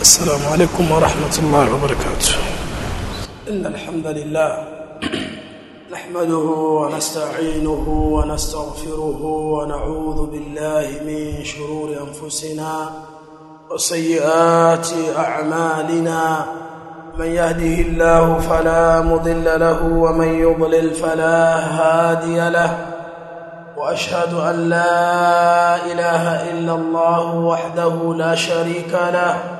السلام عليكم ورحمة الله وبركاته. إن الحمد لله نحمده ونستعينه ونستغفره ونعوذ بالله من شرور أنفسنا وسيئات أعمالنا. من يهده الله فلا مضل له ومن يضلل فلا هادي له. وأشهد أن لا إله إلا الله وحده لا شريك له.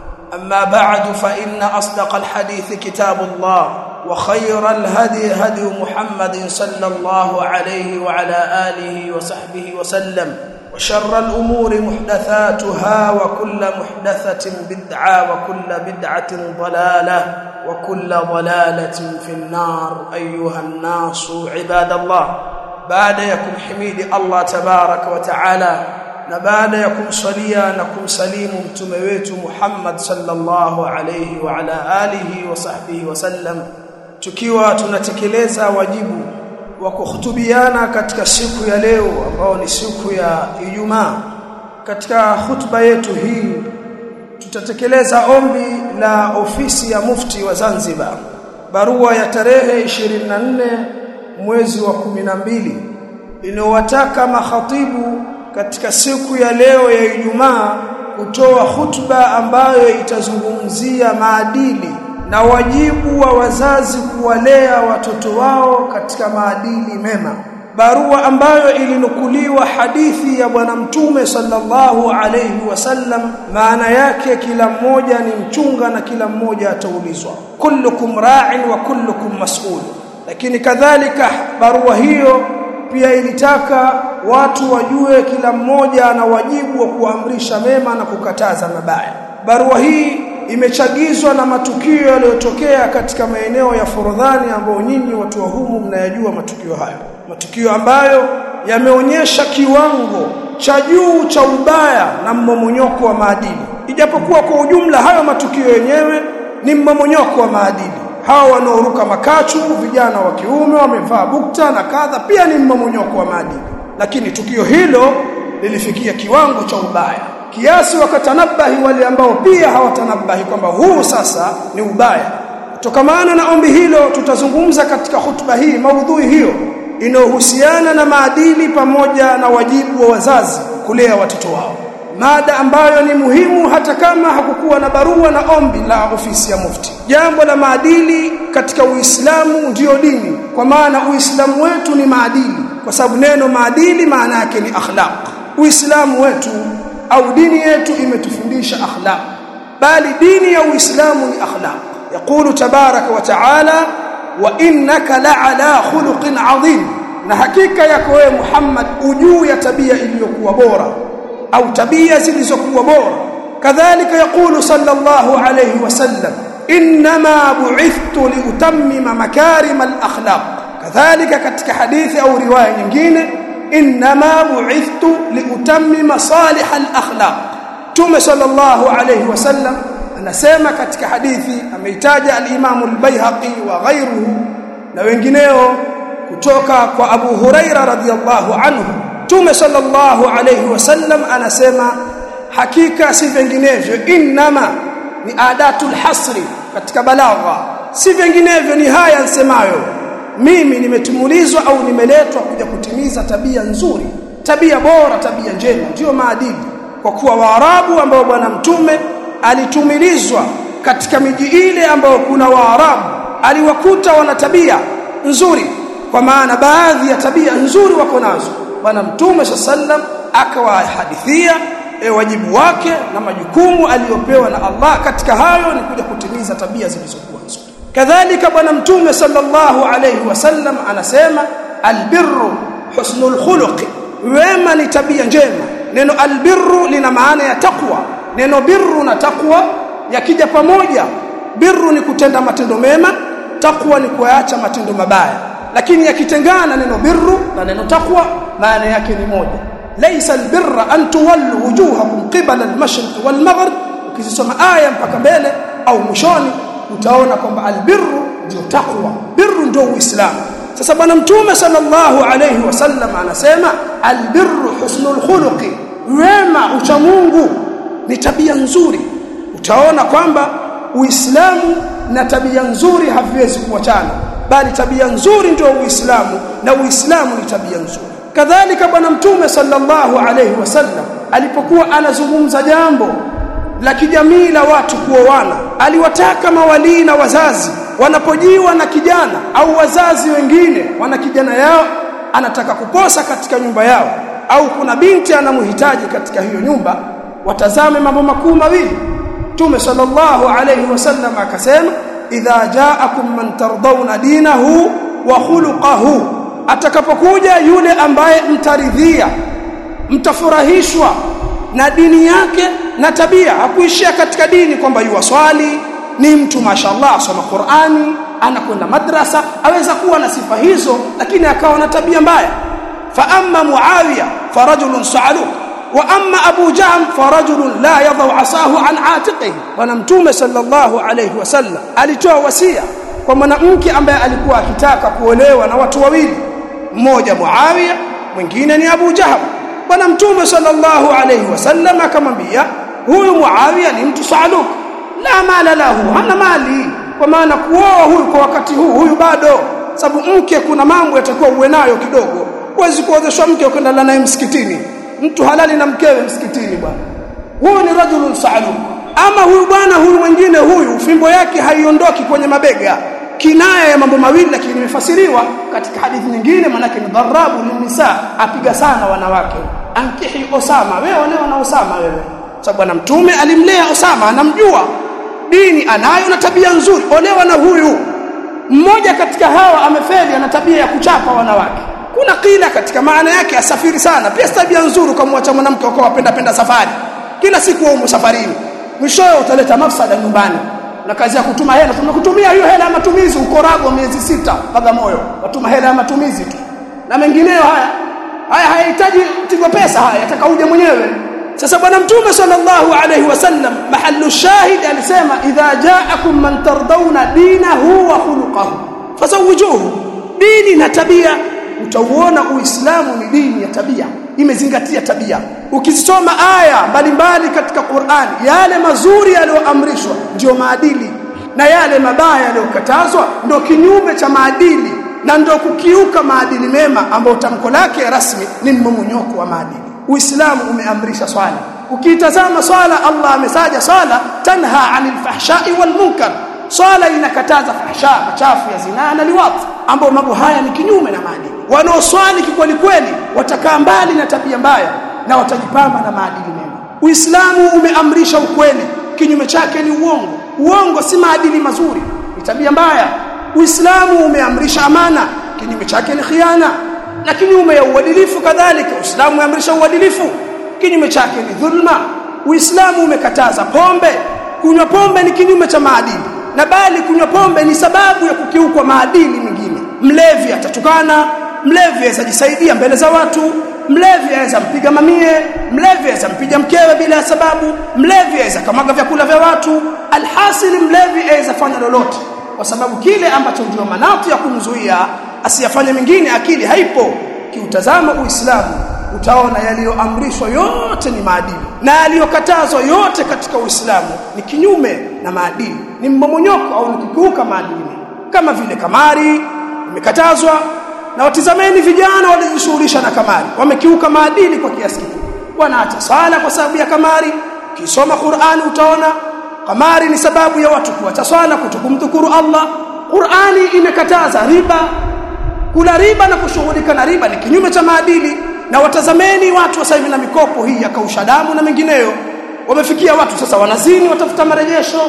أما بعد فإن أصدق الحديث كتاب الله وخير الهدي هدي محمد صلى الله عليه وعلى آله وصحبه وسلم وشر الأمور محدثاتها وكل محدثة بدعة وكل بدعة ضلالة وكل ضلالة في النار أيها الناس عباد الله. بعد يكم حميد الله تبارك وتعالى na baada ya kumsalia na kumsalimu mtume wetu Muhammad sallallahu alayhi wa ala alihi wa sahbihi wasallam tukiwa tunatekeleza wajibu wa kuhutubiana katika siku ya leo ambao ni siku ya Ijumaa. Katika hutuba yetu hii tutatekeleza ombi la ofisi ya mufti wa Zanzibar barua ya tarehe 24 mwezi wa 12 inowataka mahatibu katika siku ya leo ya Ijumaa kutoa hutuba ambayo itazungumzia maadili na wajibu wa wazazi kuwalea watoto wao katika maadili mema. Barua ambayo ilinukuliwa hadithi ya bwana mtume sallallahu alayhi wasallam maana yake kila mmoja ni mchunga na kila mmoja ataulizwa. Kullukum ra'in wa kullukum mas'ul. Lakini kadhalika barua hiyo pia ilitaka watu wajue kila mmoja ana wajibu wa kuamrisha mema na kukataza mabaya. Barua hii imechagizwa na matukio yaliyotokea katika maeneo ya Forodhani ambayo nyinyi watu wa humu mnayajua matukio hayo. Matukio ambayo yameonyesha kiwango cha juu cha ubaya na mmomonyoko wa maadili. Ijapokuwa kwa ujumla hayo matukio yenyewe ni mmomonyoko wa maadili hawa wanaoruka makachu vijana wa kiume wamevaa bukta na kadha pia ni mmomonyoko wa maji. Lakini tukio hilo lilifikia kiwango cha ubaya. Kiasi wakatanabahi wale ambao pia hawatanabahi kwamba huu sasa ni ubaya. Tokamana na ombi hilo tutazungumza katika hutuba hii maudhui hiyo inayohusiana na maadili pamoja na wajibu wa wazazi kulea watoto wao mada ambayo ni muhimu hata kama hakukuwa na barua na ombi la ofisi ya mufti jambo la maadili katika uislamu ndiyo dini kwa maana uislamu wetu ni maadili kwa sababu neno maadili maana yake ni akhlaq uislamu wetu au dini yetu imetufundisha akhlaq bali dini ya uislamu ni akhlaq يقول تبارك وتعالى وانك لعلى خلق عظيم na hakika yako wewe Muhammad ujuu ya tabia iliyokuwa bora au tabia zilizokuwa bora. Kadhalika yakulu sallallahu alayhi wasallam inma bu'ithtu liutammima makarim al-akhlaq. Kadhalika katika hadithi au riwaya nyingine inma bu'ithtu liutammima salih al-akhlaq. Tume sallallahu alayhi wasallam anasema katika hadithi ameitaja al-Imam al-Baihaqi wa ghayruhu na wengineo kutoka kwa Abu Huraira radhiyallahu anhu Tume sallallahu alayhi wasallam anasema hakika si vinginevyo inma ni adatul hasri katika balagha. Si vinginevyo ni haya nsemayo mimi nimetumulizwa au nimeletwa kuja kutimiza tabia nzuri tabia bora tabia njema. Ndio maadili. Kwa kuwa waarabu ambao bwana mtume alitumilizwa katika miji ile ambayo kuna waarabu aliwakuta wana tabia nzuri kwa maana baadhi ya tabia nzuri wako nazo bwana mtume sallam akawahadithia e, wajibu wake na majukumu aliyopewa na Allah katika hayo ni kuja kutimiza tabia zilizokuwa nzuri. Kadhalika bwana mtume sallallahu alayhi wasallam anasema albirru husnul khuluq wema ni tabia njema. Neno albirru lina maana ya takwa neno birru na takwa yakija pamoja birru ni kutenda matendo mema takwa ni kuacha matendo mabaya lakini yakitengana neno birru na neno takwa maana yake ni moja. Laysa albirra an tuwallu wujuhakum qibala almashriq walmaghrib. Ukisoma aya mpaka mbele au mwishoni utaona kwamba albirru ndio takwa birru ndio uislamu. Sasa bwana mtume sallallahu alayhi wasallam anasema albirru husnul khuluqi. Wema ucha Mungu ni tabia nzuri. Utaona kwamba uislamu na tabia nzuri haviwezi kuachana bali tabia nzuri ndio uislamu na uislamu ni tabia nzuri. Kadhalika bwana mtume sallallahu alayhi wasallam alipokuwa anazungumza jambo la kijamii la watu kuoana aliwataka mawalii na wazazi wanapojiwa na kijana au wazazi wengine wana kijana yao anataka kuposa katika nyumba yao au kuna binti anamhitaji katika hiyo nyumba watazame mambo makuu mawili. Mtume sallallahu alayhi wasallam akasema idha ja'akum man tardawna dinahu wa khuluquhu atakapokuja yule ambaye mtaridhia mtafurahishwa na dini yake na tabia. Hakuishia katika dini kwamba yuwaswali ni mtu mashallah asoma Qur'ani anakwenda madrasa aweza kuwa na sifa hizo lakini akawa na tabia mbaya. Fa amma muawiya farajulun sa'aluq wa amma abu jahm farajulun la yadhu asahu an atiqihi. Bwana mtume sallallahu alayhi wasallam alitoa wasia kwa mwanamke ambaye alikuwa akitaka kuolewa na watu wawili. Mmoja muawiya mwingine ni abu jahm. Bwana mtume sallallahu alayhi wasallam akamwambia huyu muawiya ni mtu saluk. La mala lahu hana mali. Kwa maana kuoa huyu kwa wakati huu huyu bado. Sababu mke kuna mambo yatakuwa uwe nayo kidogo. Huwezi kuozeshwa mke ukaenda naye msikitini mtu halali na mkewe msikitini bwana. Huyu ni rajulun sa'aluk ama huyu bwana huyu mwingine huyu fimbo yake haiondoki kwenye mabega. Kinaya ya mambo mawili lakini imefasiriwa katika hadithi nyingine manake ni dharabu linisa apiga sana wanawake. Ankihi osama wewe onewa na osama wewe. Sababu bwana mtume alimlea osama anamjua. Dini anayo na tabia nzuri olewa na huyu. Mmoja katika hawa amefeli ana tabia ya kuchapa wanawake kuna kila katika maana yake asafiri sana. Pia tabia nzuri kwa mwacha mwanamke wako wapenda penda safari. Kila siku umo safarini. Mwishowe utaleta mafsada nyumbani. Na kazi ya kutuma hela. Tunakutumia hiyo hela ya matumizi ukorago miezi sita Bagamoyo watuma hela ya matumizi tu. Na mengineyo haya haya hayahitaji tigo pesa haya yataka uje mwenyewe. Sasa bwana mtume sallallahu alayhi wasallam mahallu shahid alisema idha ja'akum man tardawna dinahu wa khuluquhu fazawijuhu dini na tabia utauona uislamu ni dini ya tabia imezingatia tabia ukisoma aya mbalimbali katika Qur'an yale mazuri yaliyoamrishwa ndio maadili na yale mabaya yaliyokatazwa ndio kinyume cha maadili na ndio kukiuka maadili mema ambayo tamko lake rasmi ni mmomonyoko wa maadili Uislamu umeamrisha swala. Ukitazama swala Allah amesaja swala tanha anil fahsha'i wal munkar. Swala inakataza fahsha, machafu ya zinaa na liwat, ambao mambo haya ni kinyume na maadili. Wanaoswali kikweli kweli watakaa mbali na tabia mbaya na watajipamba na maadili mema. Uislamu umeamrisha ukweli, kinyume chake ni uongo. Uongo si maadili mazuri, ni tabia mbaya. Uislamu umeamrisha amana, kinyume chake ni khiana. Lakini kinyume ya uadilifu kadhalika. Uislamu umeamrisha uadilifu. Kinyume chake ni dhulma. Uislamu umekataza pombe. Kunywa pombe ni kinyume cha maadili. Na bali kunywa pombe ni sababu ya kukiukwa maadili mengine. Mlevi atatukana mlevi aweza jisaidia mbele za watu. Mlevi aweza mpiga mamie. Mlevi aweza mpiga mkewe bila sababu. Mlevi aweza kamaga vyakula vya watu. Alhasil mlevi aweza fanya lolote. Kwa sababu kile ambacho ndio manati ya kumzuia asiyafanye mengine akili haipo. Kiutazama uislamu utaona yaliyoamrishwa yote ni maadili. Na yaliyokatazwa yote katika uislamu ni kinyume na maadili. Ni mmomonyoko au ni kukiuka maadili. Kama vile kamari imekatazwa na watizameni vijana walijishughulisha na kamari. Wamekiuka maadili kwa kiasi kikubwa. Wanaacha swala kwa sababu ya kamari. Ukisoma Qur'ani utaona kamari ni sababu ya watu kuacha swala kutokumdhukuru Allah. Qur'ani imekataza riba. Kula riba na kushughulika na riba ni kinyume cha maadili. Na watazameni watu sasa hivi na mikopo hii ya kausha damu na mengineyo. Wamefikia watu sasa wanazini watafuta marejesho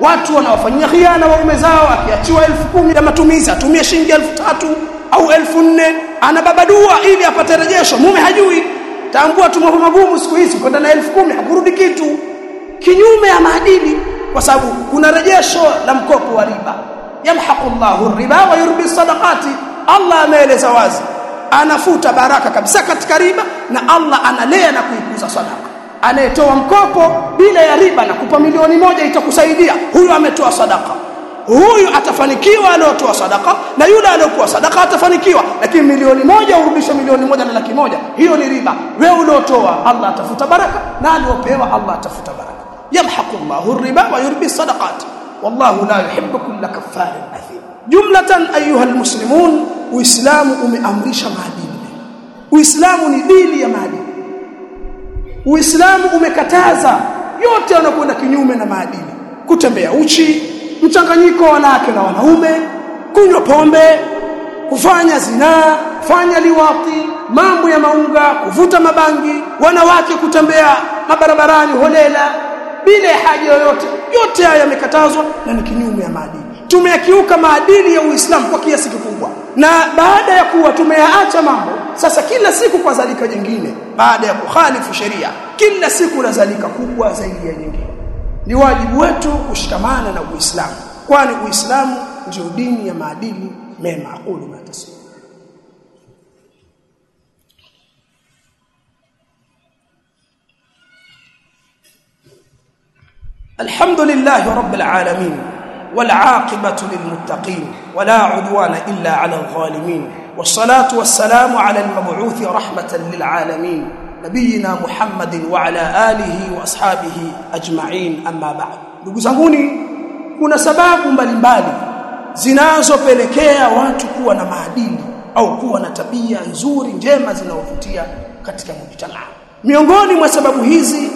watu wanawafanyia khiana waume zao akiachiwa elfu kumi ya matumizi atumie shilingi elfu tatu au elfu nne anababadua ili apate rejesho. Mume hajui. Tambua tu mambo magumu siku hizi kwenda na elfu kumi hakurudi kitu. Kinyume ya maadili kwa sababu kuna rejesho la mkopo wa riba. Yamhaqu Allahu riba wa yurbi sadaqati. Allah ameeleza wazi anafuta baraka kabisa katika riba na Allah analea na kuikuza sadaka anayetoa mkopo bila ya riba na kupa milioni moja itakusaidia. Huyu ametoa sadaka. Huyu atafanikiwa aliyotoa sadaka na yule aliyokuwa sadaka atafanikiwa. Lakini milioni moja urudishe milioni moja na laki moja. Hiyo ni riba. Wewe uliotoa Allah atafuta baraka. Na aliyopewa Allah atafuta baraka. Yamhaqu Allahu riba wa yurbi sadaqat. Wallahu la yuhibbu kulla kaffarin athim. Jumlatan ayuha almuslimun uislamu umeamrisha maadili. Uislamu ni dini ya maadili uislamu umekataza. Yote yanayokwenda kinyume na maadili. Kutembea uchi mchanganyiko wa wanawake na wanaume kunywa pombe kufanya zinaa kufanya liwati mambo ya maunga kuvuta mabangi wanawake kutembea mabarabarani holela bila haja yoyote. Yote haya yamekatazwa na ni kinyume ya maadili. Tumeyakiuka maadili ya Uislamu kwa kiasi kikubwa. Na baada ya kuwa tumeyaacha mambo sasa kila siku kwa zalika jingine baada ya kukhalifu sheria kila siku lazalika kubwa zaidi ya nyingine ni wajibu wetu kushikamana na Uislamu kwani Uislamu ndio dini ya maadili mema aqulu ma tasma الحمد لله رب العالمين والعاقبة للمتقين ولا عدوان إلا على الظالمين والصلاة والسلام على المبعوث رحمة للعالمين نبينا محمد وعلى آله وأصحابه أجمعين أما بعد ndugu zanguni kuna sababu mbalimbali zinazopelekea watu kuwa na maadili au kuwa na tabia nzuri njema zinazovutia katika mujtamaa miongoni mwa sababu hizi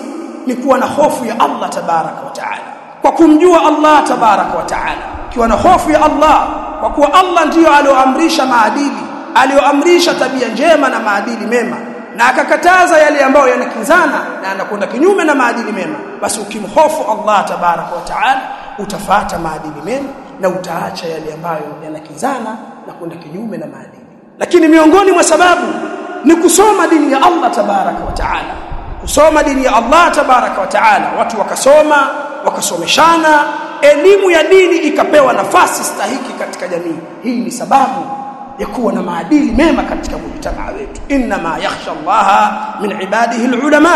ni kuwa na hofu ya Allah tabaraka wa taala kwa kumjua Allah tabaraka wa taala kiwa na hofu ya Allah kwa kuwa Allah ndiyo alioamrisha maadili alioamrisha tabia njema na maadili mema na akakataza yale ambayo yanakinzana na anakwenda kinyume na maadili mema basi ukimhofu Allah tabarak wa taala utafata maadili mema na utaacha yale ambayo yanakinzana na kwenda kinyume na maadili. Lakini miongoni mwa sababu ni kusoma dini ya Allah tabarak wa taala. Kusoma dini ya Allah tabaraka wa taala watu wakasoma wakasomeshana elimu ya dini ikapewa nafasi stahiki katika jamii. Hii ni sababu ya kuwa na maadili mema katika mujtamaa wetu. Inma yakhsha Allah min ibadihi alulama.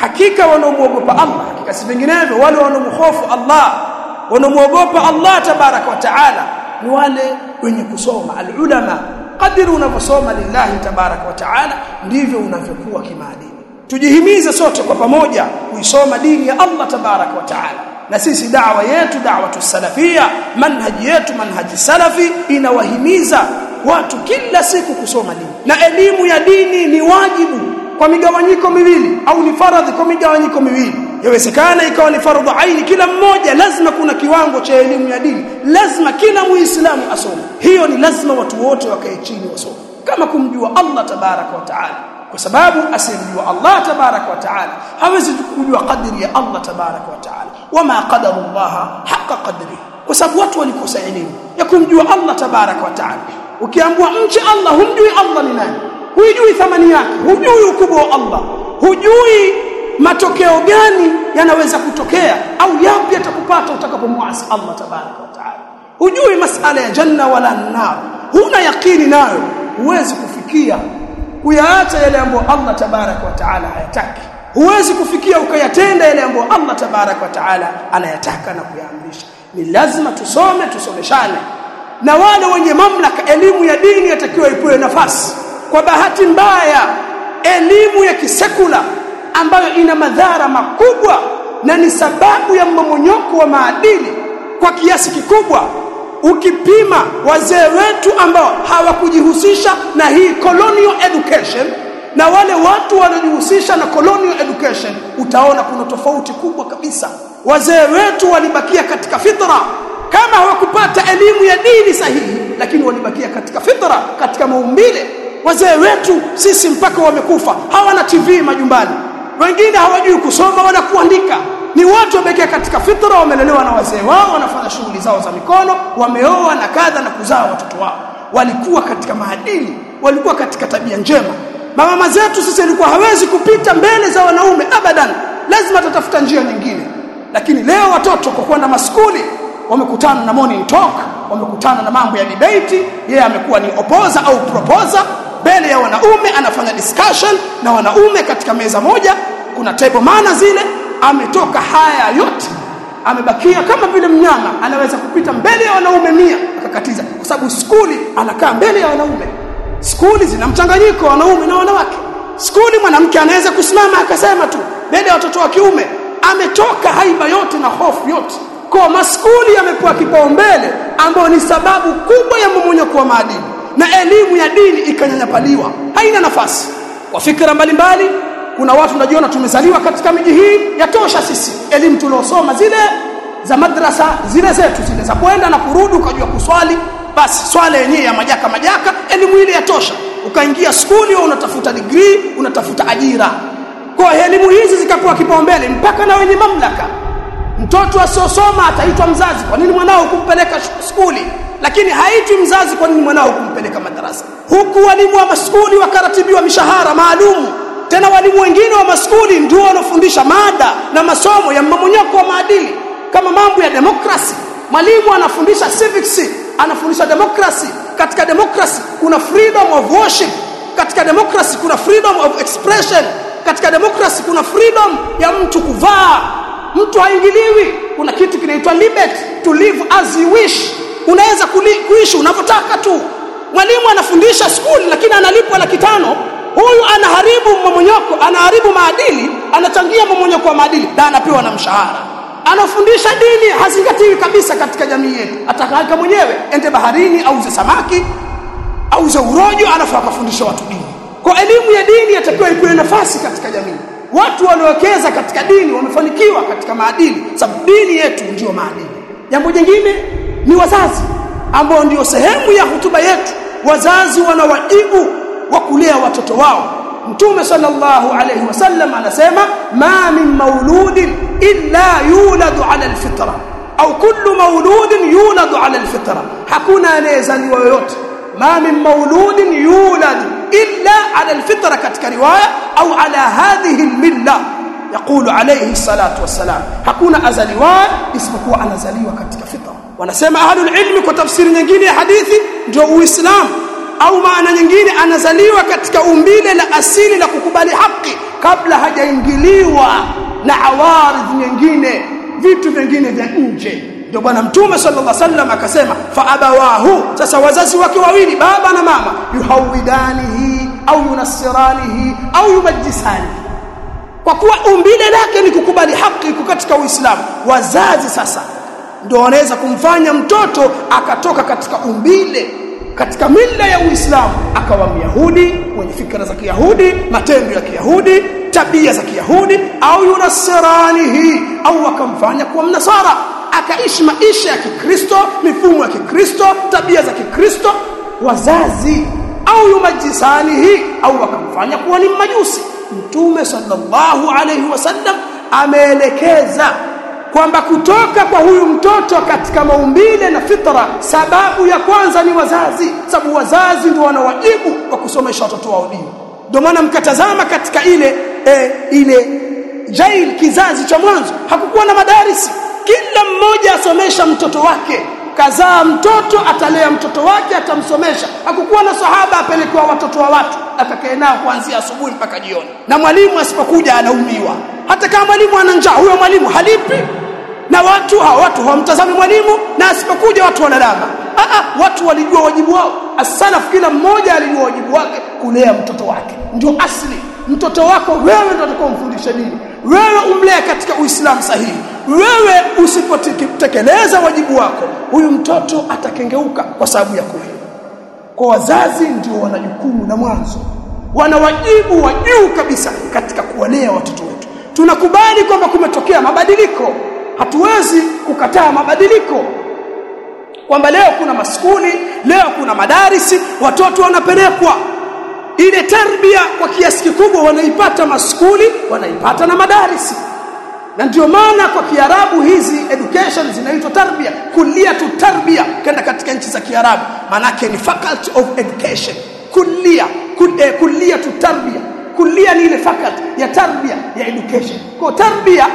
Hakika wanaomuogopa Allah hakika si vinginevyo wale wanaomhofu Allah wanaomuogopa Allah tabaraka wa taala ni wale wenye kusoma. Alulama kadiri unavyosoma lillahi tabaraka wa taala ndivyo unavyokuwa kimaadili. Tujihimize sote kwa pamoja kuisoma dini ya Allah tabaraka wa taala. Na sisi da'wa yetu da'wa tusalafia manhaji yetu manhaji salafi inawahimiza watu kila siku kusoma dini. Na elimu ya dini ni wajibu kwa migawanyiko miwili au ni faradhi kwa migawanyiko miwili. Yawezekana ikawa ni faradhi aini kila mmoja lazima kuna kiwango cha elimu ya dini. Lazima kila muislamu asome. Hiyo ni lazima watu wote wakae chini wasome. Kama kumjua Allah tabarak wa taala. Kwa sababu asiyemjua Allah tabarak wa taala hawezi kujua kadiri ya Allah tabarak wa taala. Wama qadara Allah haqa qadri kwa sababu watu walikosa elimu ya kumjua Allah tabarak wa taala ukiambua mche Allah humjui Allah ni nani. Hujui thamani yake. Hujui ukubwa wa Allah. Hujui matokeo gani yanaweza kutokea au yapi atakupata utakapomwasi Allah tabaraka wa taala. Hujui masala ya janna wala nar huna yakini nayo. Huwezi kufikia kuyaacha yale ambayo Allah tabaraka wa taala hayataki. Huwezi kufikia ukayatenda yale ambayo Allah tabaraka wa taala anayataka na kuyaamrisha. Ni lazima tusome tusomeshane na wale wenye mamlaka elimu ya dini yatakiwa ipewe nafasi. Kwa bahati mbaya elimu ya kisekula ambayo ina madhara makubwa na ni sababu ya mmomonyoko wa maadili kwa kiasi kikubwa ukipima wazee wetu ambao hawakujihusisha na hii colonial education na wale watu waliojihusisha na colonial education utaona kuna tofauti kubwa kabisa. Wazee wetu walibakia katika fitra kama hawakupata elimu ya dini sahihi lakini walibakia katika fitra katika maumbile. Wazee wetu sisi mpaka wamekufa hawana TV majumbani. Wengine hawajui kusoma wala kuandika. Ni watu wamekaa katika fitra wamelelewa na wazee wao wanafanya shughuli zao za mikono wameoa na kadha na kuzaa watoto wao. Walikuwa katika maadili walikuwa katika tabia njema. Mama zetu sisi alikuwa hawezi kupita mbele za wanaume abadan. Lazima tatafuta njia nyingine. Lakini leo watoto kwa kwenda maskuli wamekutana na morning talk wamekutana na mambo ya debate. Yeye amekuwa ni opposer au proposer mbele ya wanaume anafanya discussion na wanaume katika meza moja. Kuna table maana zile. Ametoka haya yote. Amebakia kama vile mnyama. Anaweza kupita mbele ya wanaume mia. Akakatiza. Kwa sababu skuli anakaa mbele ya wanaume. Skuli zina mchanganyiko wanaume na wanawake. Skuli mwanamke anaweza kusimama akasema tu mbele ya watoto wa kiume. Ametoka haiba yote na hofu yote kwa maskuli yamepewa kipaumbele ambayo ni sababu kubwa ya mmonyoko wa maadili. Na elimu ya dini ikanyanyapaliwa. Haina nafasi. Kwa fikra mbalimbali kuna watu tunajiona tumezaliwa katika miji hii yatosha sisi. Elimu tuliosoma zile za madrasa zile zetu zile za kwenda na kurudi ukajua kuswali basi swala yenyewe ya majaka majaka elimu ile yatosha ukaingia skuli unatafuta degree unatafuta ajira. Kwa elimu hizi zikapewa kipaumbele mpaka na wenye mamlaka mtoto asiosoma ataitwa mzazi. Kwa nini mwanao kumpeleka skuli? Lakini haitwi mzazi kwa nini mwanao kumpeleka madarasa? Huku walimu wa maskuli wakaratibiwa mishahara maalum. Tena walimu wengine wa maskuli ndio wanafundisha mada na masomo ya mmomonyoko wa maadili. Kama mambo ya demokrasi mwalimu anafundisha civics anafundisha demokrasi. Katika demokrasi kuna freedom of worship. Katika demokrasi kuna freedom of expression. Katika demokrasi kuna freedom ya mtu kuvaa mtu haingiliwi. Kuna kitu kinaitwa liberty to live as you wish. Unaweza kuishi unavyotaka tu. Mwalimu anafundisha skuli lakini analipwa laki tano. Huyu anaharibu mmomonyoko anaharibu maadili anachangia mmomonyoko wa maadili na anapewa na mshahara. Anafundisha dini hazingatiwi kabisa katika jamii yetu. Atakaka mwenyewe ende baharini auze samaki auze urojo alafu akafundisha watu dini. Kwa elimu ya dini yatakiwa ipewe nafasi katika jamii watu waliowekeza katika dini wamefanikiwa katika maadili sababu dini yetu ndio maadili. Jambo jingine ni wazazi ambao ndio sehemu ya hutuba yetu. Wazazi wana wajibu wa kulea watoto wao. Mtume sallallahu alayhi wasallam anasema ma min mauludin illa yuladu ala alfitra. Au kullu mauludin yuladu ala alfitra. Hakuna anayezaliwa yoyote. Ma min mauludin yuladu illa ala alfitra katika riwaya au ala hadhihi almilla يقول عليه الصلاه والسلام hakuna azaliwa isipokuwa anazaliwa katika fitra wanasema ahlul ilmi kwa tafsiri nyingine ya hadithi ndio uislamu au maana nyingine anazaliwa katika umbile la asili la kukubali haki kabla hajaingiliwa na awaridh nyingine vitu vingine vya nje ndio bwana mtume sallallahu alaihi wasallam akasema fa abawahu. Sasa wazazi wake wawili baba na mama yuhawidanihi au yunassiranihi au yumajjisani kwa kuwa umbile lake ni kukubali haki katika uislamu. Wazazi sasa ndio wanaweza kumfanya mtoto akatoka katika umbile katika mila ya Uislamu akawa Myahudi mwenye fikra za Kiyahudi matendo ya Kiyahudi tabia za Kiyahudi au yunasiranihi au akamfanya kuwa mnasara akaishi maisha ya Kikristo mifumo ya Kikristo tabia za Kikristo. Wazazi au yumajisanihi au wakamfanya kuwa ni majusi. Mtume sallallahu alayhi wasallam ameelekeza kwamba kutoka kwa huyu mtoto katika maumbile na fitra sababu ya kwanza ni wazazi sababu wazazi ndio wana wajibu wa kusomesha watoto wao dini. Ndio maana mkatazama katika ile e, ile jail kizazi cha mwanzo hakukuwa na madarisi kila mmoja asomesha mtoto wake. Kazaa mtoto atalea mtoto wake atamsomesha. Hakukuwa na sahaba apelekewa watoto wa watu atakaye nao kuanzia asubuhi mpaka jioni. Na mwalimu asipokuja anaumiwa. Hata kama mwalimu ana njaa huyo mwalimu halipi. Na watu hawa watu hawamtazami mwalimu na asipokuja watu wanalama. Ah watu walijua wajibu wao. Asalaf kila mmoja alijua wajibu wake kulea mtoto wake. Ndio asli mtoto wako wewe ndio atakomfundisha dini wewe umlee katika uislamu sahihi. Wewe usipotekeleza wajibu wako huyu mtoto atakengeuka kwa sababu ya kulea kwa wazazi ndio wana jukumu na mwanzo. Wana wajibu wa juu kabisa katika kuwalea watoto wetu. Tunakubali kwamba kumetokea mabadiliko. Hatuwezi kukataa mabadiliko. Kwamba leo kuna maskuli leo kuna madarisi watoto wanapelekwa ile tarbia kwa kiasi kikubwa wanaipata maskuli wanaipata na madarisi. Na ndio maana kwa kiarabu hizi education zinaitwa tarbia. Kulia tu tarbia kenda katika nchi za kiarabu. Manake ni faculty of education. Kulia kul, eh, kulia tu tarbia. Kulia ni ile faculty ya tarbia ya education. Kwa tarbia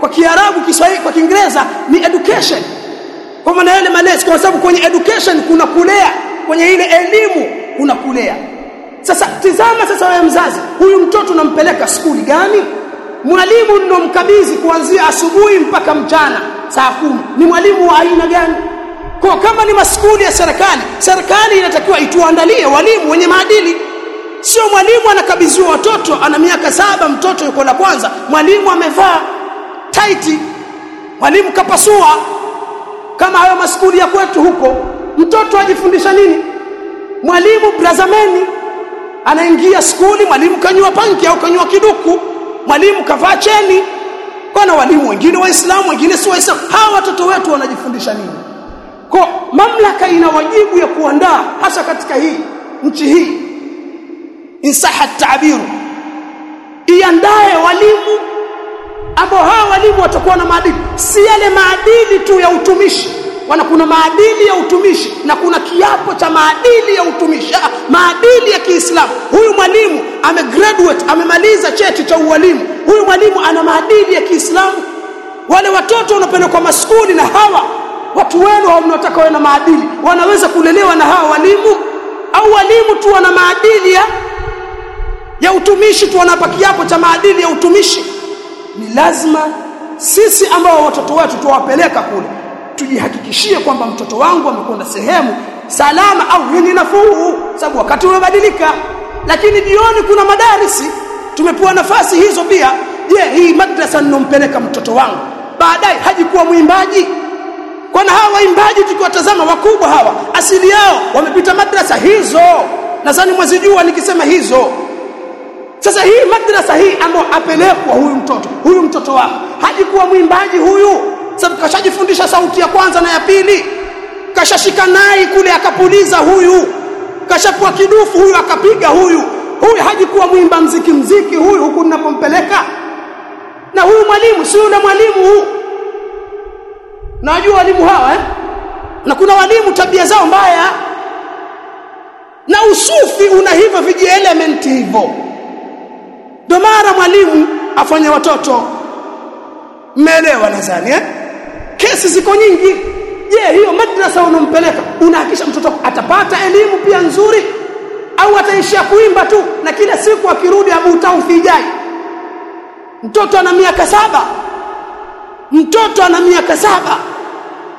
kwa kiarabu kiswahili kwa kiingereza ni education. Kwa maana yale malezi kwa sababu kwenye education kuna kulea. Kwenye ile elimu kuna kulea sasa tizama sasa wewe mzazi huyu mtoto unampeleka skuli gani? Mwalimu mnomkabidhi kuanzia asubuhi mpaka mchana saa kumi. Ni mwalimu wa aina gani? Kwa kama ni maskuli ya serikali serikali inatakiwa ituandalie walimu wenye maadili. Sio mwalimu anakabidhiwa watoto ana miaka saba mtoto yuko la kwanza. Mwalimu amevaa taiti mwalimu kapasua. Kama hayo maskuli ya kwetu huko mtoto ajifundisha nini? Mwalimu brazameni anaingia skuli mwalimu kanywa panki au kanywa kiduku. Mwalimu kavaa cheni. Kuna walimu wengine waislamu wengine si waislamu. Hawa watoto wetu wanajifundisha nini? Kwa mamlaka ina wajibu ya kuandaa hasa katika hii nchi hii. Insaha tabiru iandae walimu. Ambao hawa walimu watakuwa na maadili. Si yale maadili tu ya utumishi wana kuna maadili ya utumishi na kuna kiapo cha maadili ya utumishi. Ah, maadili ya Kiislamu. Huyu mwalimu amegraduate amemaliza cheti cha ualimu. Huyu mwalimu ana maadili ya Kiislamu. Wale watoto wanapelekwa maskuli na hawa watu wenu hao mnataka na maadili wanaweza kulelewa na hawa walimu? Au walimu tu wana maadili ya ya utumishi tu wanapa kiapo cha maadili ya utumishi? Ni lazima sisi ambao watoto wetu tuwapeleka kule tujihakikishie kwamba mtoto wangu amekwenda sehemu salama au yenye nafuu sababu wakati umebadilika. Lakini jioni kuna madarisi. Tumepewa nafasi hizo pia. Je hii madrasa ninompeleka mtoto wangu? Baadaye hajikuwa mwimbaji. Kwana hawa waimbaji tukiwatazama wakubwa hawa asili yao wamepita madrasa hizo. Nadhani mwezijua nikisema hizo. Sasa hii madrasa hii ambayo apelekwa huyu mtoto huyu mtoto wako hajikuwa mwimbaji huyu sababu kashajifundisha sauti ya kwanza na ya pili. Kashashika nai kule akapuliza huyu. Kashapua kidufu huyu akapiga huyu. Huyu hajikuwa mwimba mziki mziki huyu huku ninapompeleka. Na huyu mwalimu si yule mwalimu huyu najua walimu hawa eh? na kuna walimu tabia zao mbaya. Na usufi una hivyo viji element hivyo. Ndio mara mwalimu afanya watoto. Mmeelewa nadhani eh kesi ziko nyingi. Je hiyo madrasa unampeleka unahakisha mtoto atapata elimu pia nzuri? Au ataishia kuimba tu na kila siku akirudi Abu Taufi jai mtoto ana miaka saba. Mtoto ana miaka saba.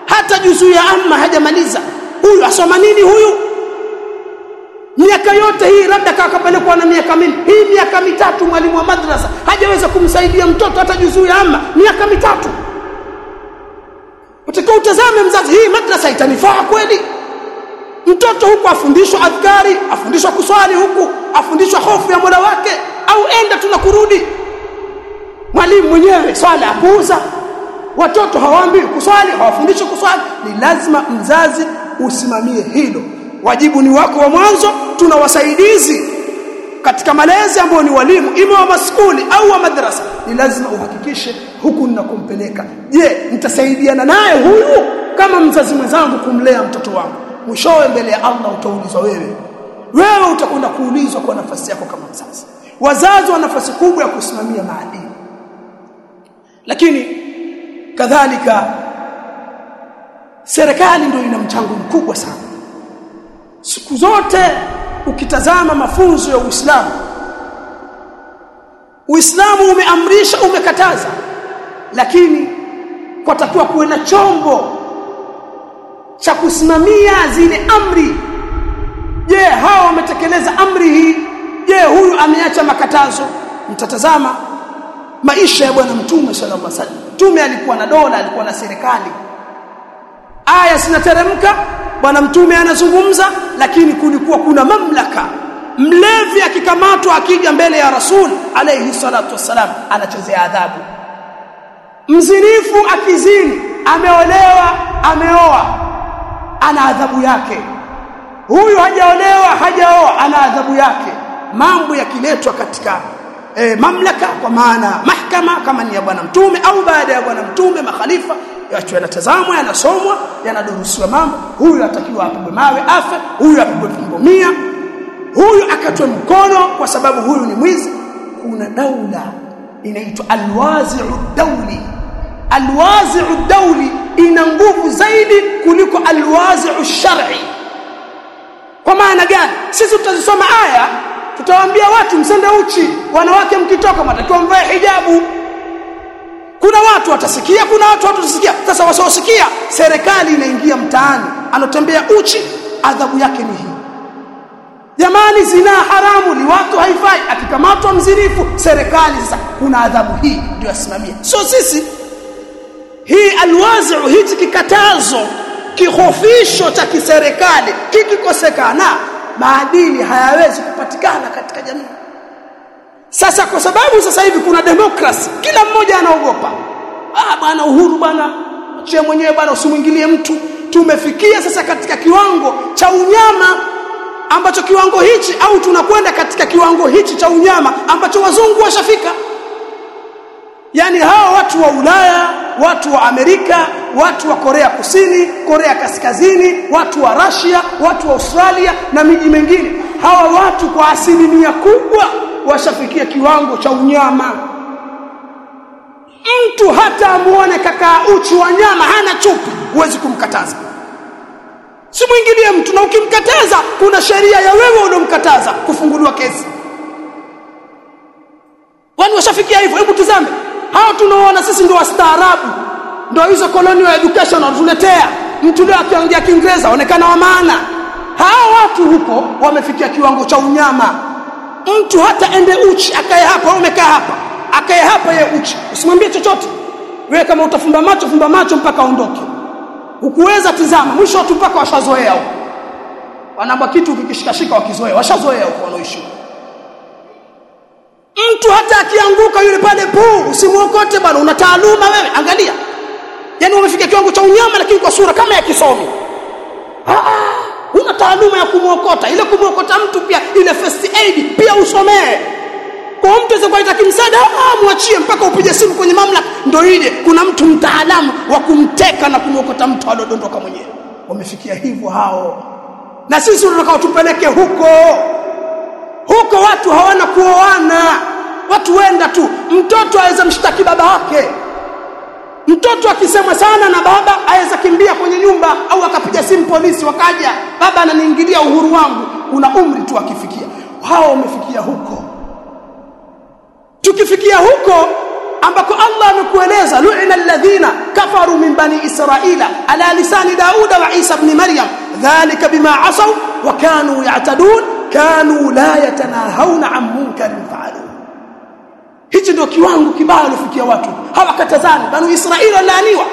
Hata juzuu ya amma hajamaliza. Huyu asoma nini huyu? Miaka yote hii labda kakapelekwa na miaka mingi hii miaka mitatu mwalimu wa madrasa hajaweza kumsaidia mtoto hata juzuu ya amma. Miaka mitatu utakiwa utazame mzazi hii madrasa itanifaa kweli? Mtoto huku afundishwa adhkari afundishwa kuswali huku afundishwa hofu ya Mola wake au enda tuna kurudi? Mwalimu mwenyewe swala apuuza. Watoto hawaambi kuswali hawafundishwi kuswali. Ni lazima mzazi usimamie hilo. Wajibu ni wako wa mwanzo tuna wasaidizi katika malezi ambao ni walimu ima wa maskuli au wa madrasa ni lazima uhakikishe huku ninakompeleka je nitasaidiana naye huyu kama mzazi mwenzangu kumlea mtoto wangu? Mwishowe mbele ya Allah utaulizwa wewe. Wewe utakwenda kuulizwa kwa nafasi yako kama mzazi. Wazazi wana nafasi kubwa ya kusimamia maadili. Lakini kadhalika serikali ndio ina mchango mkubwa sana. Siku zote ukitazama mafunzo ya Uislamu Uislamu umeamrisha umekataza lakini kwatakiwa kuwe na chombo cha kusimamia zile amri. Je hao wametekeleza amri hii? Je huyu ameacha makatazo? Mtatazama maisha ya bwana mtume sallallahu alaihi wasallam. Mtume alikuwa na dola alikuwa na serikali. Aya zinateremka bwana mtume anazungumza lakini kulikuwa kuna mamlaka. Mlevi akikamatwa akija mbele ya rasul alayhi salatu wassalam anachezea adhabu. Mzinifu akizini ameolewa ameoa ana adhabu yake. Huyu hajaolewa hajaoa ana adhabu yake. Mambo yakiletwa katika e, mamlaka kwa maana mahkama kama ni ya bwana mtume au baada ya bwana mtume makhalifa yacho yanatazamwa yanasomwa yanadurusiwa mambo. Huyu atakiwa apigwe mawe afe. Huyu apigwe fimbo mia. Huyu akatwe mkono kwa sababu huyu ni mwizi. Kuna daula inaitwa alwazi'u dawli alwazi'u dawli ina nguvu zaidi kuliko alwazi'u shar'i. Kwa maana gani? Sisi tutazisoma aya tutawaambia watu msende uchi. Wanawake mkitoka matakiwa mvae hijabu kuna watu watasikia kuna watu watasikia sasa wasiosikia serikali inaingia mtaani anatembea uchi adhabu yake ni hii. Jamani zina haramu ni watu haifai. Akikamatwa mzinifu serikali sasa kuna adhabu hii ndio asimamia sio sisi hii alwazi'u hichi kikatazo kihofisho cha kiserikali kikikosekana maadili hayawezi kupatikana katika jamii sasa kwa sababu sasa hivi kuna demokrasi kila mmoja anaogopa. Ah bwana uhuru bwana achie mwenyewe bwana usimwingilie mtu. Tumefikia sasa katika kiwango cha unyama ambacho kiwango hichi au tunakwenda katika kiwango hichi cha unyama ambacho wazungu washafika. Yani hawa watu wa Ulaya watu wa Amerika watu wa Korea Kusini Korea Kaskazini watu wa Russia watu wa Australia na miji mingine. Hawa watu kwa asilimia kubwa washafikia kiwango cha unyama. Mtu hata amuone kaka uchi wa nyama hana chupi huwezi kumkataza. Simwingilie mtu na ukimkataza kuna sheria ya wewe unomkataza kufunguliwa kesi. Wani washafikia hivyo? Hebu tizame. Hao tunaoona sisi ndio wastaarabu ndio hizo colonial education wanatuletea. Mtu leo akiongea kiingereza onekana wa maana. Hao watu huko wamefikia kiwango cha unyama mtu hata ende uchi akae hapa umekaa hapa? Akae hapa ye uchi. Usimwambie chochote. Wewe kama utafumba macho fumba macho mpaka aondoke. Ukuweza tizama. Mwisho watu mpaka washazoea huko. Wanaamba kitu ukikishikashika wakizoea washazoea huko wanaoishi mtu hata akianguka yule pale puu usimuokote bwana una taaluma wewe. Angalia. Yani umefika kiwango cha unyama lakini kwa sura kama ya kisomi. Ah una taaluma ya kumuokota. Ile kumuokota mtu pia ile first aid pia usomee. Kwa mtu sasa kuita kimsaada ah muachie mpaka upige simu kwenye mamlaka. Ndio ile kuna mtu mtaalamu wa kumteka na kumuokota mtu alodondoka mwenyewe. Wamefikia hivyo hao. Na sisi tunataka tupeleke huko. Huko watu hawana kuoana. Watu wenda tu. Mtoto aweza mshtaki baba yake mtoto akisema sana na baba aweza kimbia kwenye nyumba au akapiga simu polisi wakaja baba ananiingilia uhuru wangu una umri tu akifikia. Hao wamefikia huko. Tukifikia huko ambako Allah amekueleza lu'ina alladhina kafaru min bani israila ala lisani dauda wa isa ibn maryam dhalika bima asaw wa kanu ya'tadun kanu la yatanahawna an munkarin hichi ndio kiwango kibaya alifikia watu. Hawakatazani. Banu israeli walaaniwa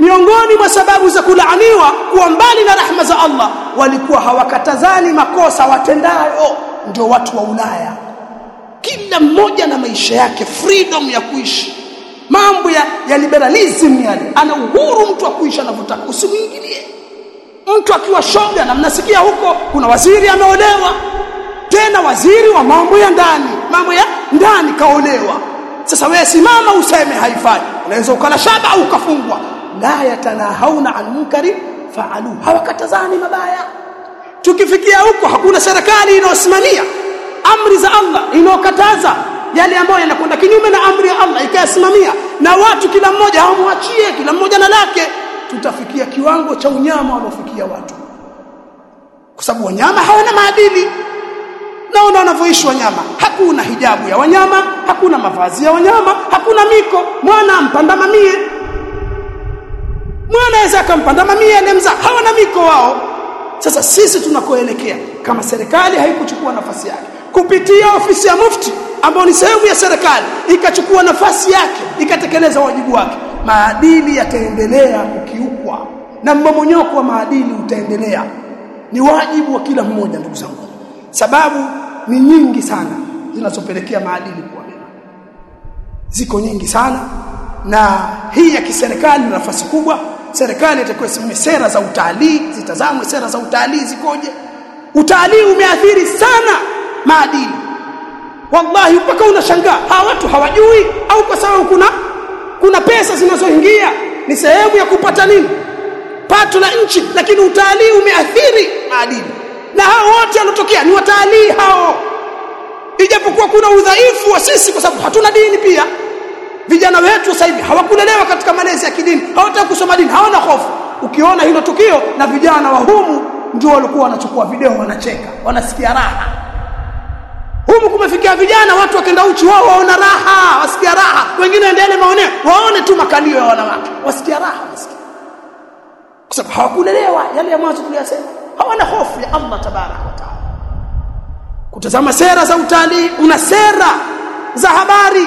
miongoni mwa sababu za kulaaniwa kuwa mbali na rahma za Allah walikuwa hawakatazani makosa watendayo. Ndio watu wa Ulaya. Kila mmoja na maisha yake freedom ya kuishi. Mambo ya, ya liberalism yale. Ana uhuru mtu wa kuishi anavyotaka. Usimuingilie mtu akiwa shoga na mnasikia huko kuna waziri ameolewa tena waziri wa mambo ya ndani. Mambo ya? Ndani kaolewa sasa wewe simama useme haifai. Unaweza ukala shaba au ukafungwa. La yatanahauna an munkari faalu. Hawakatazani mabaya. Tukifikia huko hakuna serikali inayosimamia. Amri za Allah inayokataza yale ambayo yanakwenda kinyume na amri ya Allah ikayasimamia. Na watu kila mmoja hawamwachie kila mmoja na lake. Tutafikia kiwango cha unyama wanaofikia watu. Kwa sababu wanyama hawana maadili naona wanavyoishi wanyama. Hakuna hijabu ya wanyama hakuna mavazi ya wanyama hakuna miko. Mwana mpanda mamie. Mwana aweza akampanda mamie anemza hawana miko wao. Sasa sisi tunakoelekea kama serikali haikuchukua nafasi yake kupitia ofisi ya mufti ambayo ni sehemu ya serikali ikachukua nafasi yake ikatekeleza wajibu wake. Maadili yataendelea kukiukwa. Na mmomonyoko wa maadili utaendelea. Ni wajibu wa kila mmoja ndugu zangu sababu ni nyingi sana zinazopelekea maadili kuwa mema. Ziko nyingi sana na hii ya kiserikali na nafasi kubwa. Serikali itakuwa isimamie sera za utalii zitazamwe sera za utalii zikoje. Utalii umeathiri sana maadili. Wallahi mpaka unashangaa hawa watu hawajui au kwa sababu kuna kuna pesa zinazoingia ni sehemu ya kupata nini? Pato la nchi lakini utalii umeathiri maadili na hao wote wanatokea ni watalii hao. Ijapokuwa kuna udhaifu wa sisi kwa sababu hatuna dini pia vijana wetu sasa hivi hawakulelewa katika malezi ya kidini hawataka kusoma dini hawana hofu. Ukiona hilo tukio na vijana wa humu ndio walikuwa wanachukua video wanacheka wanasikia raha. Humu kumefikia vijana watu wakenda uchi wao waona raha wasikia raha. Wengine endelee maoneo waone tu makalio ya wanawake wasikia raha wasikia. Kwa sababu hawakulelewa yale ya mwanzo tuliyosema hawana hofu ya Allah tabarak wa taala. Kutazama sera za utalii una sera za habari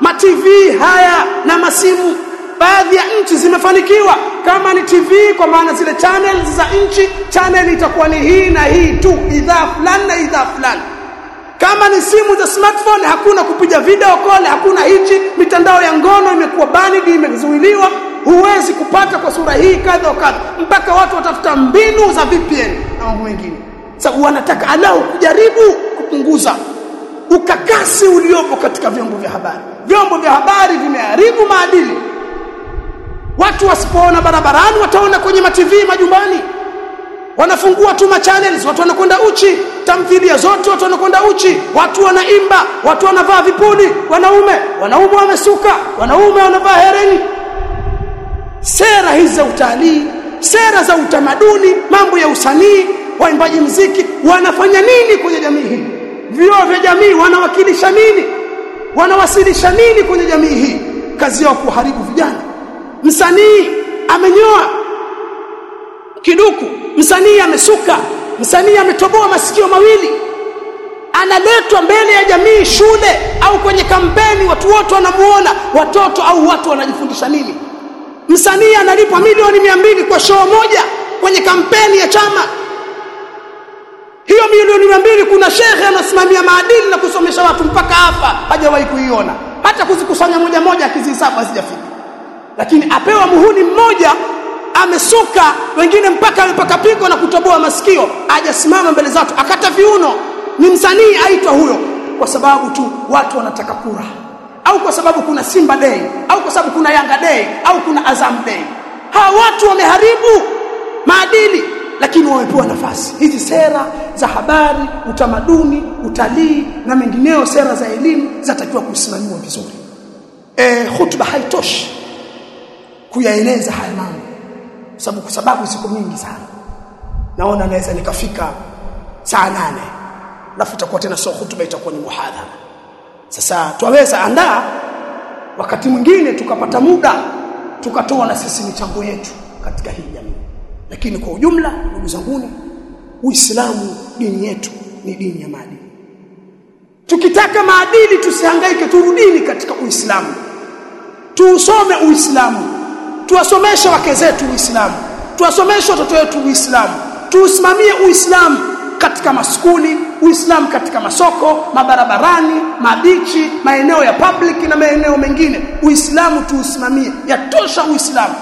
ma TV haya na masimu. Baadhi ya nchi zimefanikiwa. Kama ni TV kwa maana zile channels za nchi channel itakuwa ni hii na hii tu idhaa fulani na idhaa fulani. Kama ni simu za smartphone hakuna kupiga video call hakuna hichi. Mitandao ya ngono imekuwa banned imezuiliwa huwezi kupata kwa sura hii kadha wa kadha. Mpaka watu watafuta mbinu za VPN na mambo mengine. Sasa wanataka alau kujaribu kupunguza ukakasi uliopo katika vyombo vya habari. Vyombo vya habari vimeharibu maadili. Watu wasipoona barabarani wataona kwenye mativi majumbani. Wanafungua tu channels watu wanakwenda uchi. Tamthilia zote watu wanakwenda uchi. Watu wanaimba watu wanavaa vipuli. Wanaume wanaume wamesuka wanaume wanavaa hereni sera hizi za utalii sera za utamaduni mambo ya usanii waimbaji mziki wanafanya nini kwenye jamii hii? Vioo vya jamii wanawakilisha nini? Wanawasilisha nini kwenye jamii hii? Kazi yao kuharibu vijana. Msanii amenyoa kiduku msanii amesuka msanii ametoboa masikio mawili. Analetwa mbele ya jamii shule au kwenye kampeni watu wote wanamuona watoto au watu wanajifundisha nini msanii analipwa milioni mia mbili kwa show moja kwenye kampeni ya chama. Hiyo milioni mia mbili kuna shekhe anasimamia maadili na kusomesha watu mpaka hapa hajawahi kuiona. Hata kuzikusanya moja moja akizihesabu hazijafika. Lakini apewa muhuni mmoja amesuka wengine mpaka amepaka piko na kutoboa masikio ajasimama mbele za watu akata viuno. Ni msanii aitwa huyo kwa sababu tu watu wanataka kura au kwa sababu kuna Simba Day au kwa sababu kuna Yanga Day au kuna Azam Day. Hawa watu wameharibu maadili lakini wamepewa nafasi. Hizi sera za habari utamaduni utalii na mengineo sera za elimu zatakiwa kusimamiwa vizuri. Eh hutuba haitoshi kuyaeleza haya mambo sababu kwa sababu siku mingi sana. Naona naweza nikafika saa nane alafu itakuwa tena sio hutuba itakuwa ni muhadhara sasa twaweza andaa wakati mwingine tukapata muda tukatoa na sisi michango yetu katika hii jamii. Lakini kwa ujumla ndugu zanguni uislamu dini yetu ni dini ya maadili. Tukitaka maadili tusihangaike turudini katika uislamu. Tuusome uislamu. Tuwasomeshe wake zetu uislamu. Tuwasomeshe watoto wetu uislamu. Tuusimamie uislamu katika maskuli uislamu katika masoko mabarabarani mabichi maeneo ya public na maeneo mengine. Uislamu tuusimamie. Yatosha uislamu.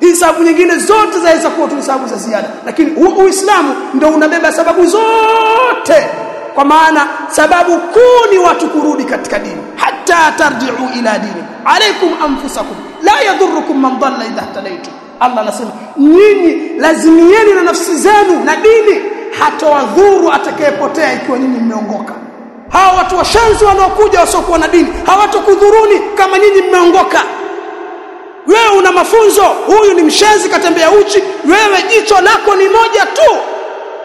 Hii sababu nyingine zote zaweza kuwa tu sababu za ziada. Lakini uislamu ndio unabeba sababu zote. Kwa maana sababu kuu ni watu kurudi katika dini. Hata tarji'u ila dini. Alaikum anfusakum. La yadhurukum man dhalla idha ihtadaytum. Allah anasema nyinyi lazimieni na nafsi zenu na dini hatawadhuru atakayepotea ikiwa nyinyi mmeongoka. Hawa watu washenzi wanaokuja wasiokuwa na dini hawatokudhuruni kama nyinyi mmeongoka. Wewe una mafunzo huyu ni mshenzi katembea uchi wewe jicho lako ni moja tu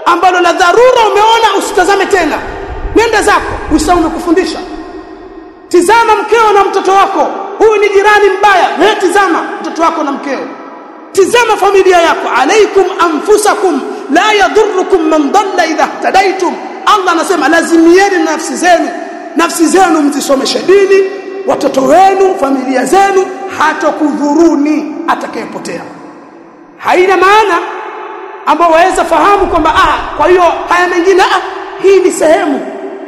ambalo la dharura umeona usitazame tena. Nenda zako uislamu umekufundisha tizama mkeo na mtoto wako. Huyu ni jirani mbaya. Wewe tizama mtoto wako na mkeo. Tizama familia yako. Alaikum anfusakum la yadhurrukum man dhalla idha ihtadaitum Allah anasema lazimieni nafsi zenu. Nafsi zenu mzisomeshe dini watoto wenu familia zenu hatokudhuruni atakayepotea. Haina maana ambao waweza fahamu kwamba ah kwa hiyo haya mengine ah hii ni sehemu.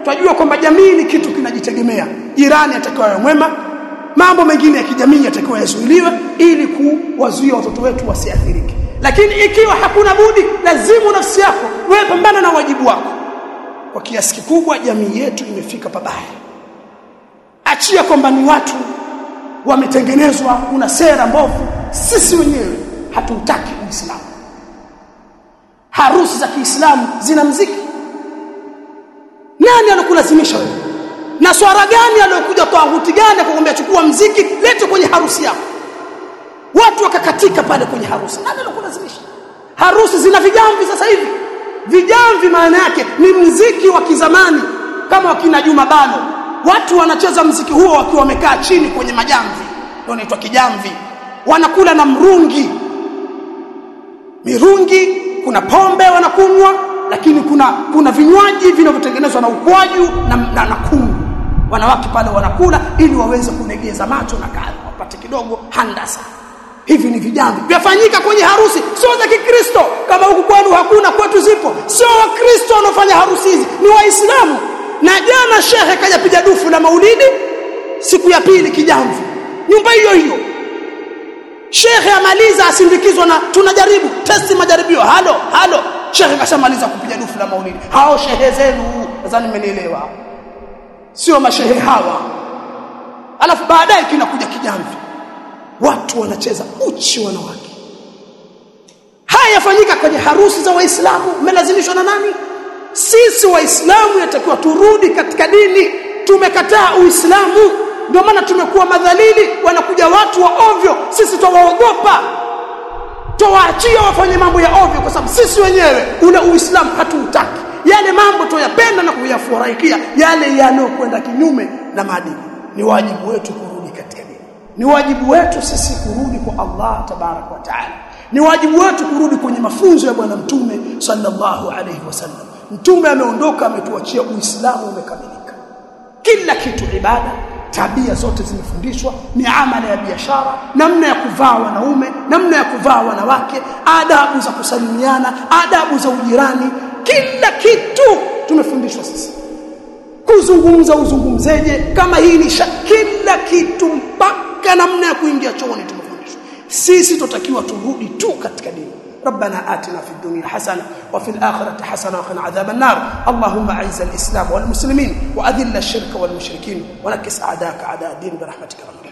Tunajua kwamba jamii ni kitu kinajitegemea. Jirani atakayo mwema mambo mengine ya kijamii yatakiwa yazuiliwe ili kuwazuia watoto wetu wasiathirike lakini ikiwa hakuna budi lazimu nafsi yako wewe pambana na wajibu wako. Kwa kiasi kikubwa jamii yetu imefika pabaya. Achia kwamba ni watu wametengenezwa kuna sera mbovu. Sisi wenyewe hatutaki uislamu. Harusi za Kiislamu zina mziki. Nani anakulazimisha wewe? Na swara gani aliyokuja tawhuti gani akakwambia chukua mziki lete kwenye harusi yako watu wakakatika pale kwenye harusi. Nani alikulazimisha harusi zina vijamvi sasa hivi. Vijamvi maana yake ni mziki wa kizamani kama wakina Juma Bano. Watu wanacheza mziki huo wakiwa wamekaa chini kwenye majamvi. Ndio inaitwa kijamvi. Wanakula na mrungi. Mirungi kuna pombe wanakunywa lakini kuna kuna vinywaji vinavyotengenezwa na ukwaju na, na, na kungu. Wanawake pale wanakula ili waweze kunegeza macho na kadha wapate kidogo handasa hivi ni vijamvi vyafanyika kwenye harusi. Sio za kikristo. Kama huku kwenu hakuna kwetu zipo. Sio wakristo wanaofanya harusi hizi. Ni waislamu. Na jana shehe kaja piga dufu la maulidi siku ya pili kijamvi. Nyumba hiyo hiyo. Shehe amaliza asindikizwa na tunajaribu. Testi majaribio. Halo halo. Shehe kashamaliza kupiga dufu la maulidi. Hao shehe zenu. Nadhani mmenielewa. Sio mashehe hawa. Alafu baadaye kinakuja kijamvi watu wanacheza uchi wanawake. Haya yafanyika kwenye harusi za waislamu. Mmelazimishwa na nani? Sisi waislamu yatakiwa turudi katika dini. Tumekataa uislamu. Ndio maana tumekuwa madhalili. Wanakuja watu wa ovyo. Sisi twawaogopa. Twawaachia wafanye mambo ya ovyo kwa sababu sisi wenyewe ule uislamu hatuutaki. Yale mambo tuyapenda na kuyafurahikia yale yanayokwenda kinyume na maadili. Ni wajibu wetu dini ni wajibu wetu sisi kurudi kwa Allah tabarak wa taala. Ni wajibu wetu kurudi kwenye mafunzo ya bwana mtume sallallahu alayhi wasallam. Mtume ameondoka ametuachia uislamu umekamilika. Kila kitu ibada tabia zote zimefundishwa miamala ya biashara namna ya kuvaa wanaume namna ya kuvaa wanawake adabu za kusalimiana adabu za ujirani. Kila kitu tumefundishwa sisi. Kuzungumza uzungumzeje? Kama hii ni kila kitu mpaka namna ya kuingia chooni tumefundishwa. Sisi tutakiwa turudi tu katika dini. ربنا آتنا في الدنيا حسنة وفي الآخرة حسنة وقنا عذاب النار اللهم أعز الإسلام والمسلمين وأذل الشرك والمشركين ونكس أعداءك أعداء الدين برحمتك رب